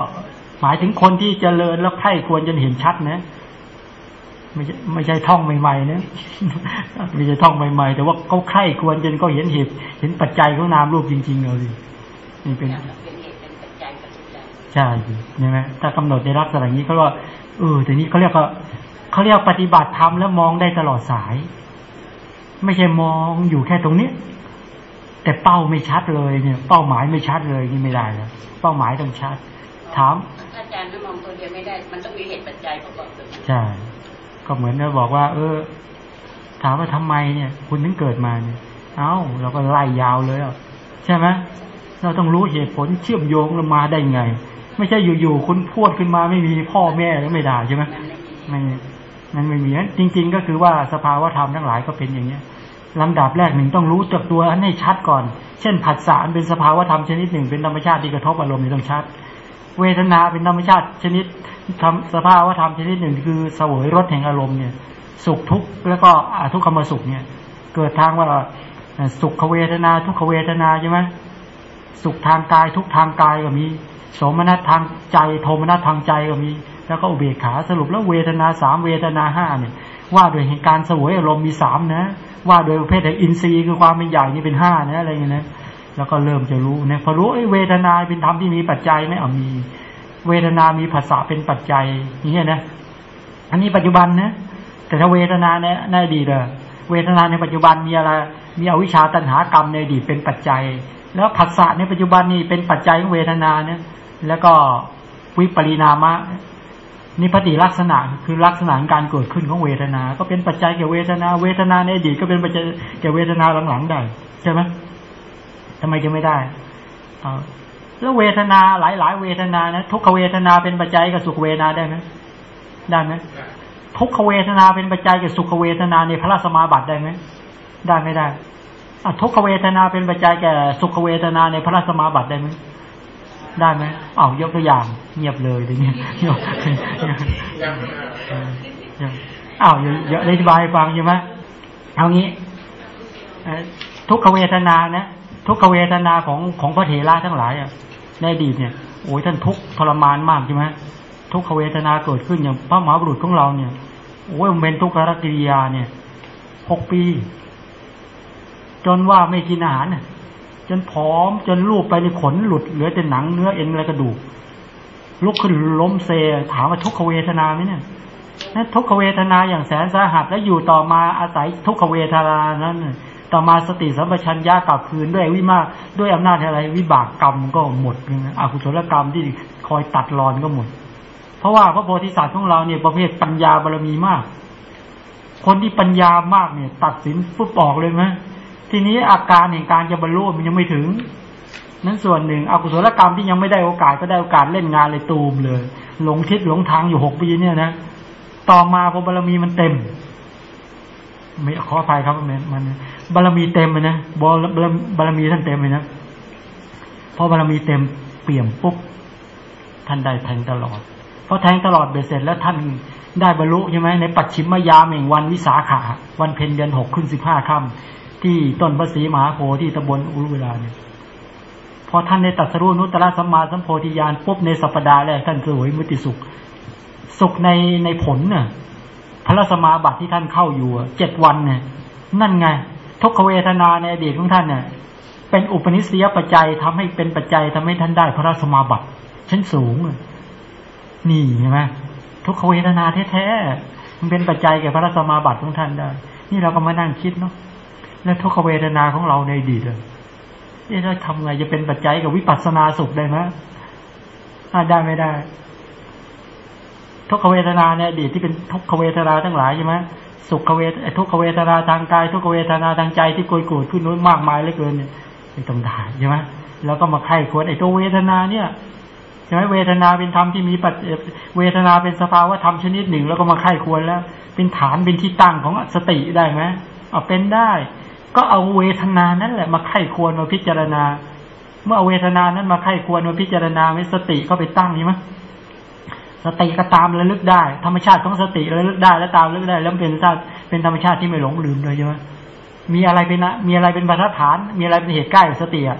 หมายถึงคนที่เจริญแล้วไข้ควรจนเห็นชัดนะไม่ใช่ไม่ใช่ท่องใหม่ๆนะไม่ใช่ท่องใหม่ๆ แต่ว่าเขาไข้ควรจนก็เห็นเหตุเห็นปัจจัยของนามรูปจริงๆเลยนี่เป็นใช่ใช่ไหมถ้ากำหนดในรักษณะอย่างนี้เขาว่าเออแต่นี้เขาเรียกว่า เขาเรียกปฏิบัติธรรมแล้วมองได้ตลอดสาย ไม่ใช่มองอยู่แค่ตรงนี้แต่เป้าไม่ชัดเลยเนี่ย เป้าหมายไม่ชัดเลยนี่ไม่ได้แล้วเป้าหมายต้องชัด ถามอาจารย์ถ้ามองตัวเดียวไม่ได้ มันต้องมีเหตุปัจจัยประกอบด้วยใช่ก็เหมือนเราบอกว่า เออ ถามว่าทำไมเนี่ย คุณถึงเกิดมาเนี่ยเอ้าเราก็ไล่ยาวเลยอะใช่ไหมเราต้องรู้เหตุผลเชื่อมโยงแล้วมาได้ไง ไม่ใช่อยู่ๆคุณพูดขึ้นมาไม่มีพ่อแม่แล้วไม่ได้ใช่ไหมไม่ มันไม่มีจริง ๆ ก็คือว่าสภาวธรรมทั้งหลายก็เป็นอย่างเนี้ยลำดับแรกหนึ่งต้องรู้จักตัวให้ชัดก่อน เช่น ผัสสะเป็นสภาวธรรมชนิดหนึ่ง เป็นธรรมชาติที่กระทบอารมณ์นี่ต้องชัด เวทนาเป็นธรรมชาติชนิดทำสภาวธรรมชนิดหนึ่ง คือเสวยรสแห่งอารมณ์เนี่ย สุขทุกข์แล้วก็ทุกขมสุขเนี่ย เกิดทางว่าสุขเวทนา ทุกขเวทนาใช่ไหมสุขทางกายทุกทางกายก็มี โสมนัสทางใจ โทมนัสทางใจก็มี แล้วก็อุเบกขาสรุปแล้วเวทนาสามเวทนาห้าเนี่ย ว่าโดยเหตุการสวยอารมณ์มีสามนะ ว่าโดยประเภทอินทรีย์คือความเป็นใหญ่นี่เป็นห้านะอะไรเงี้ยนะแล้วก็เริ่มจะรู้นะพอรู้ไอ้เวทนาเป็นธรรมที่มีปัจจัยไหมเอามี เวทนามีภาษาเป็นปัจจัยอย่างเงี้ยนะอันนี้ปัจจุบันนะแต่ถ้าเวทนาเนี่ยในอดีตเเวทนาในปัจจุบันมีอะไร มีอวิชชาตัณหากรรมในอดีตเป็นปัจจัย แล้วผัสสะในปัจจุบันนี่เป็นปัจจัยของเวทนาเนี่ย แล้วก็วิปริณามะ นิพติลักษณะคือลักษณะการเกิดขึ้นของเวทนา ก็เป็นปัจจัยแก่เวทนา เวทนาในอดีตก็เป็นปัจจัยแก่เวทนาหลังๆได้ใช่ไหมทำไมจะไม่ได้แล้วเวทนาหลาย ๆ เวทนานะทุกขเวทนาเป็นปัจจัยกับสุขเวทนาได้ไหมได้ไหมทุกขเวทนาเป็นปัจจัยกับสุขเวทนาในพระสมาบัติได้ไหมได้ไม่ได้ทุกขเวทนาเป็นปัจจัยแก่สุขเวทนาในพระสมาบัติได้ไหม ได้ไหมอ้าวยกตัวอย่าง เงียบเลยอย่างเงี้ยอ้าวเยอะอธิบายฟังใช่ไหมเอางี้ทุกขเวทนานะทุกขเวทนาของของพระเถระทั้งหลายอะในอดีตเนี่ยโอ้ยท่านทุกทรมานมากใช่ไหมทุกขเวทนาเกิดขึ้นอย่างพระมหาบุรุษของเราเนี่ยโอ้ยมันเป็นทุกขรกิริยาเนี่ยหกปี จนว่าไม่กินอาหารเนี่ย จนผอมจนรูปไปในขนหลุดเหลือแต่หนังเนื้อเอ็นอะไรกระดูกลุกขึ้นล้มเซถามว่าทุกขเวทนาไหมเนี่ยนั่นทุกขเวทนาอย่างแสนสาหัสแล้วอยู่ต่อมาอาศัยทุกขเวทนานั้นต่อมาสติสัมปชัญญะกลับคืนด้วยวิมาด้วยอำนาจอะไรวิบากกรรมก็หมดอกุศลกรรมที่คอยตัดรอนก็หมด เพราะว่าพระโพธิสัตว์ของเราเนี่ยประเภทปัญญาบารมีมาก คนที่ปัญญามากเนี่ย ตัดสินปุ๊บออกเลยไหม ทีนี้อาการแห่งการจะบรรลุมันยังไม่ถึง นั้นส่วนหนึ่งอกุศลกรรมที่ยังไม่ได้โอกาสก็ได้โอกาสเล่นงานเลยตูมเลย หลงทิศหลงทางอยู่หกปีเนี่ยนะต่อมาพอบารมีมันเต็ม ไม่ขออภัยครับมันมันบารมีเต็มเลยนะบารบารมีท่านเต็มเลยนะพอบารมีเต็มเปี่ยมปุ๊บท่านได้แทงตลอดพอแทงตลอดเบ็ดเสร็จแล้วท่านได้บรรลุใช่ไหมในปัจฉิมยามแห่งวันวิสาขา วันเพ็ญเดือนหกขึ้นสิบห้าค่ำ ที่ต้นพระศรีมหาโพธิ์ที่ตำบลอุรุเวลาเนี่ยพอท่านในตัสรู้นุตตะสัมมาสัมโพธิญาณปุ๊บในสัปดาห์แรกท่านสวยมุติสุข สุขในในผลเนี่ยพระสมาบัติที่ท่านเข้าอยู่เจ็ดวันเนี่ย นั่นไง ทุกขเวทนาในอดีตของท่านเนี่ย เป็นอุปนิสัยปัจจัยทำให้เป็นปัจจัยทำให้ท่านได้พระสมาบัติชั้นสูงนี่ใช่ไหมทุกขเวทนาแท้ๆมันเป็นปัจจัยแก่พระสมาบัติของท่านได้ นี่เราก็มานั่งคิดเนาะ แล้วทุกขเวทนาของเราในอดีตเลยเอ๊ะเราทำไงจะเป็นปัจจัยกับวิปัสสนาสุขได้ไหมได้ไม่ได้ทุกขเวทนาในอดีตที่เป็นทุกขเวทนาทั้งหลายใช่ไหมสุขเวททุกขเวทนาทางกาย ทุกขเวทนาทางใจที่โกยโกรธขึ้นนู้นมากมายเหลือเกินเนี่ยไม่ต้องด่าใช่ไหมแล้วก็มาไข้ควรไอ้ตัวเวทนาเนี่ยใช่ไหมเวทนาเป็นธรรมที่มีปัจเวทนาเป็นสภาวะธรรมชนิดหนึ่ง แล้วก็มาไข้ควรแล้ว เป็นฐานเป็นที่ตั้งของสติได้ไหมเอาเป็นได้ ก็เอาเวทนานั่นแหละมาไข้ควรมาพิจารณา เมื่อเวทนานั้นมาไข้ควรมาพิจารณาไม่สติก็ไปตั้งนี่มั้ยสติก็ตามระลึกได้ ธรรมชาติของสติระลึกได้ แล้วตามระลึกได้ แล้วเป็นชาติเป็นธรรมชาติที่ไม่หลงลืมเลยใช่ไหมมีอะไรเป็นะมีอะไรเป็นบรรทัดฐาน มีอะไรเป็นเหตุใกล้สติอะ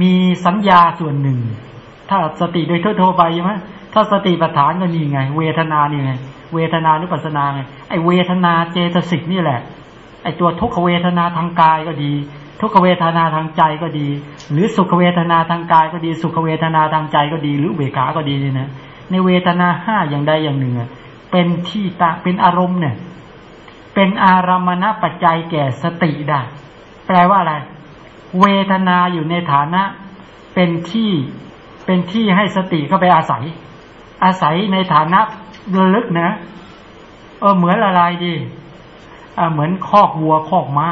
มีสัญญาส่วนหนึ่ง ถ้าสติโดยทั่วๆไปใช่ไหมถ้าสติปัฏฐานก็นี่ไง เวทนานี่ไง เวทนานุปัสสนาไงไอเวทนาเจตสิกนี่แหละ ไอตัวทุกขเวทนาทางกายก็ดี ทุกขเวทนาทางใจก็ดี หรือสุขเวทนาทางกายก็ดี สุขเวทนาทางใจก็ดี หรือเวขาก็ดีนี่นะในเวทนาห้าอย่างใดอย่างหนึ่งเป็นที่ตาเป็นอารมณ์เนี่ย เป็นอารมณปัจจัยแก่สติได้แปลว่าอะไร เวทนาอยู่ในฐานะ เป็นที่เป็นที่ให้สติเข้าไปอาศัย อาศัยในฐานะระลึกนะ เออเหมือนอะไรดี เหมือนคอกวัวคอกม้า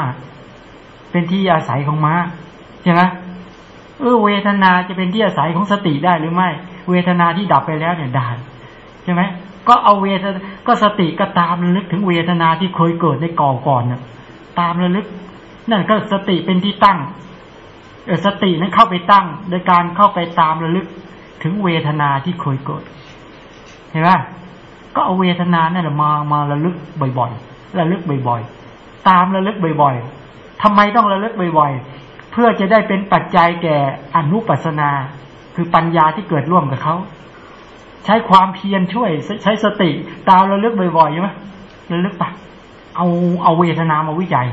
เป็นที่อาศัยของม้าใช่ไหมเออเวทนาจะเป็นที่อาศัยของสติได้หรือไม่ เวทนาที่ดับไปแล้วเนี่ยได้ใช่ไหมก็เอาเวทก็สติก็ตามระลึกถึงเวทนาที่เคยเกิดในก่อก่อนเนี่ยตามระลึก นั่นก็สติเป็นที่ตั้งเออสตินั้นเข้าไปตั้ง โดยการเข้าไปตามระลึกถึงเวทนาที่เคยเกิด เห็นไหมก็เอาเวทนานั่นแหละมามาระลึกบ่อยๆ ระลึกบ่อยๆ ตามระลึกบ่อยๆทำไมต้องระลึกบ่อยๆ เพื่อจะได้เป็นปัจจัยแก่อนุปัสนา คือปัญญาที่เกิดร่วมกับเขาใช้ความเพียรช่วย ใช้สติตามระลึกบ่อยๆใช่ไหมระลึกปะเอาเอาเวทนามาวิจัย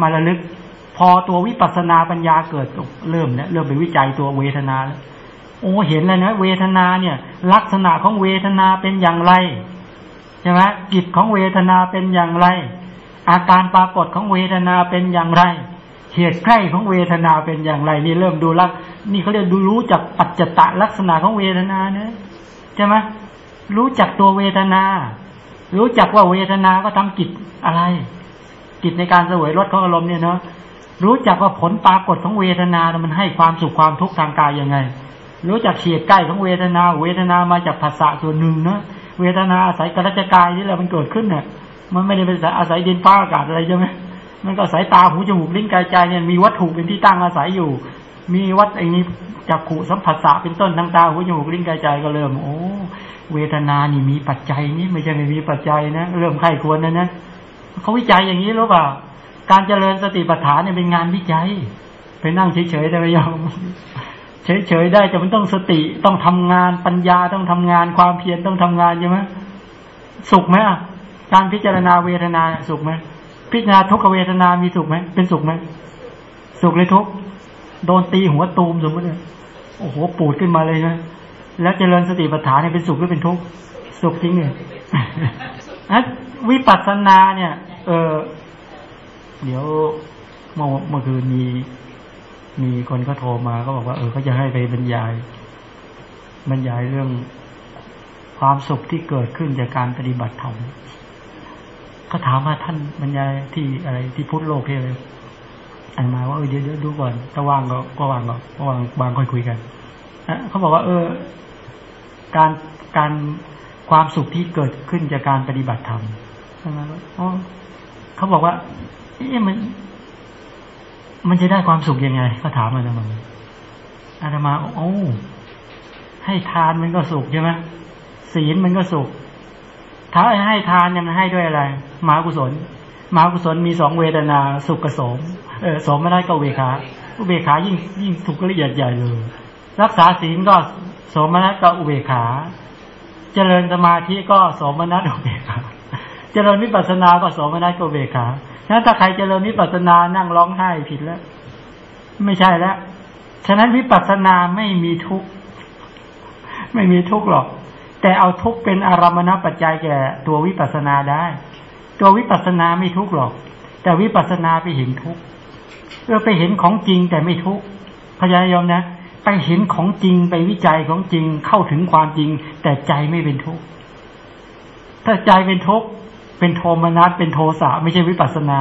มาระลึก พอตัววิปัสนาปัญญาเกิดเริ่มเนี่ยเริ่มไปวิจัยตัวเวทนาแล้วโอ้เห็นแล้วนะเวทนาเนี่ย ลักษณะของเวทนาเป็นอย่างไร ใช่ไหมกิจของเวทนาเป็นอย่างไร อาการปรากฏของเวทนาเป็นอย่างไร เหตุใกล้ของเวทนาเป็นอย่างไร นี่เริ่มดูลักนี่เขาเรียกดูรู้จากปัจจตะลักษณะของเวทนาเนะใช่ไหมรู้จักตัวเวทนา รู้จักว่าเวทนาก็ทำกิจอะไร กิจในการเสวยรสของอารมณ์เนี่ยเนาะรู้จักว่าผลปรากฏของเวทนา มันให้ความสุขความทุกข์ทางกายยังไง รู้จักเฉียดใกล้ของเวทนา เวทนามาจากภาษาส่วนหนึ่งเนาะ เวทนาอาศัยกระจกายนี่แหละมันเกิดขึ้นเนี่ยมันไม่ได้เป็นอาศัยดินฟ้าอากาศอะไรใช่ไหมมันก็อาศัยตาหูจมูกลิ้นกายใจเนี่ยมีวัตถุเป็นที่ตั้งอาศัยอยู่ มีวัดไอ้นี้จักขู่สัมผัสสะเป็นต้นทางตาหูจมูกลิ้นกายใจก็เริ่ม โอ้เวทนานี่มีปัจจัยนี่ไม่ใช่ไม่มีปัจจัยนะเริ่มไข้ควรนะนะเขาวิจัยอย่างนี้รู้เปล่า การเจริญสติปัฏฐานเนี่ยเป็นงานวิจัย ไปนั่งเฉยๆได้ไหมยอม เฉยๆได้แต่มันต้องสติต้องทำงานปัญญาต้องทำงานความเพียรต้องทำงานใช่ไหมสุขไหมอะการพิจารณาเวทนาสุขไหมพิจารณาทุกขเวทนามีสุขไหมเป็นสุขไหมสุขเลยทุกโดนตีหัวตูมสมมติเนี่ยโอ้โหปูดขึ้นมาเลยนะแล้วเจริญสติปัฏฐานเนี่ยเป็นสุขหรือเป็นทุกข์สุขจริงเนี่ยวิปัสสนาเนี่ย เออเดี๋ยวเมื่อเมื่อคืนมี มีคนก็โทรมาก็บอกว่า เออเขาจะให้ไปบรรยาย บรรยายเรื่องความสุขที่เกิดขึ้นจากการปฏิบัติธรรมก็ถามว่าท่านบรรยายที่อะไรที่พุทธโลกที่อะไรอันมาว่าเออเดี๋ยวดูก่อนถ้าว่างก็ก็ว่างก็ว่างวางค่อยคุยกันเขาบอกว่า เออ การการความสุขที่เกิดขึ้นจากการปฏิบัติธรรมใช่ไหมอ๋อเขาบอกว่าเอ๊ะมัน มันจะได้ความสุขยังไง ก็ถามอาตมาอาตมาโอ้ให้ทานมันก็สุขใช่ไหมศีลมันก็สุข ถ้าให้ทานเนี่ยมันให้ด้วยอะไรมหากุศลมหากุศลมีสองเวทนา สุขกับสมเออสมไม่ได้ก็เวขาอุเบขายิ่งยิ่งสุขละเอียดใหญ่เลย รักษาศีลก็สมนัสก็อุเบขา เจริญสมาธิก็สมนัสอุเบขา เจริญวิปัสสนาก็สมนัสก็อุเบขา ฉะนั้นถ้าใครเจริญวิปัสสนานั่งร้องไห้ผิดแล้ว ไม่ใช่แล้ว ฉะนั้นวิปัสสนาไม่มีทุกข์ไม่มีทุกข์หรอก แต่เอาทุกข์เป็นอารมณปัจจัยแก่ตัววิปัสสนาได้ ตัววิปัสสนาไม่ทุกข์หรอก แต่วิปัสสนาไปเห็นทุกข์เออไปเห็นของจริงแต่ไม่ทุกข์พยายามนะไปเห็นของจริงไปวิจัยของจริงเข้าถึงความจริง แต่ใจไม่เป็นทุกข์ถ้าใจเป็นทุกข์ เป็นโทมนัสเป็นโทสะไม่ใช่วิปัสนา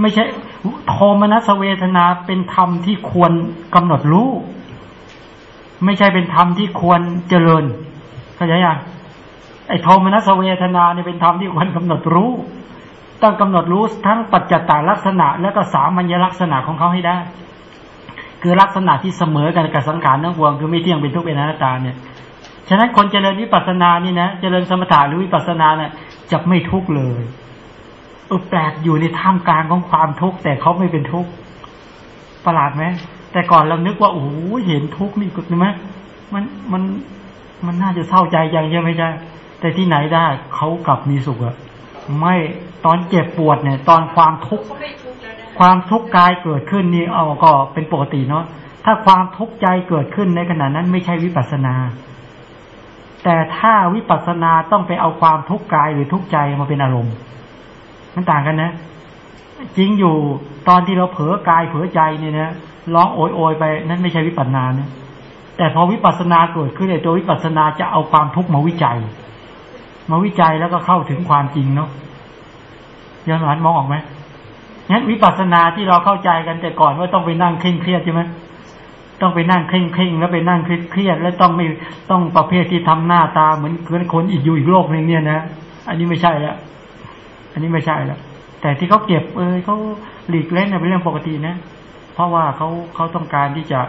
ไม่ใช่โทมนัสเวทนาเป็นธรรมที่ควรกำหนดรู้ ไม่ใช่เป็นธรรมที่ควรเจริญเข้าใจยังไอ้โทมนัสเวทนาเนี่ยเป็นธรรมที่ควรกำหนดรู้ต้องกำหนดรู้ทั้งปัจจตาลักษณะ และก็สามัญลักษณะของเขาให้ได้ คือลักษณะที่เสมอกันกับสังขารทั้งปวงคือไม่เที่ยงเป็นทุกข์เป็นอนัตตาเนี่ย ฉะนั้นคนเจริญวิปัสสนานี่นะเจริญสมถะหรือวิปัสสนาเนี่ยจะไม่ทุกข์เลยเออแปลกอยู่ในท่ามกลางของความทุกข์แต่เขาไม่เป็นทุกข์ประหลาดไหมแต่ก่อนเรานึกว่าโอ้โหเห็นทุกข์นี่ใช่ไหมมันมันมันน่าจะเศร้าใจอย่างเยอะไม่ใช่แต่ที่ไหนได้เขากลับมีสุขอะไม่ตอนเจ็บปวดเนี่ย ตอนความทุกข์ความทุกข์กายเกิดขึ้นนี่เอาก็เป็นปกติเนาะถ้าความทุกข์ใจเกิดขึ้นในขณะนั้นไม่ใช่วิปัสสนา แต่ถ้าวิปัสสนาต้องไปเอาความทุกข์กายหรือทุกข์ใจมาเป็นอารมณ์ มันต่างกันนะ จริงอยู่ตอนที่เราเผลอกายเผลอใจเนี่ยนะร้องโอยโอยไปนั่นไม่ใช่วิปัสสนานะแต่พอวิปัสสนาเกิดขึ้นในตัววิปัสสนาจะเอาความทุกข์มาวิจัย มาวิจัยแล้วก็เข้าถึงความจริงเนาะย้อนหลังมองออกไหมงั้นวิปัสสนาที่เราเข้าใจกันแต่ก่อนว่าต้องไปนั่งเคร่งเครียดใช่ไหม ต้องไปนั่งเคร่งเคร่งแล้วไปนั่งเครียดแล้วต้องไม่ต้องประเภทที่ทำหน้าตาเหมือนเหมือนคนอีกอยู่อีกโลกหนึ่งเนี่ยนะอันนี้ไม่ใช่ละอันนี้ไม่ใช่ละแต่ที่เขาเก็บเออเขาหลีกเล่นเป็นเรื่องปกตินะ เพราะว่าเขาเขาต้องการที่จะ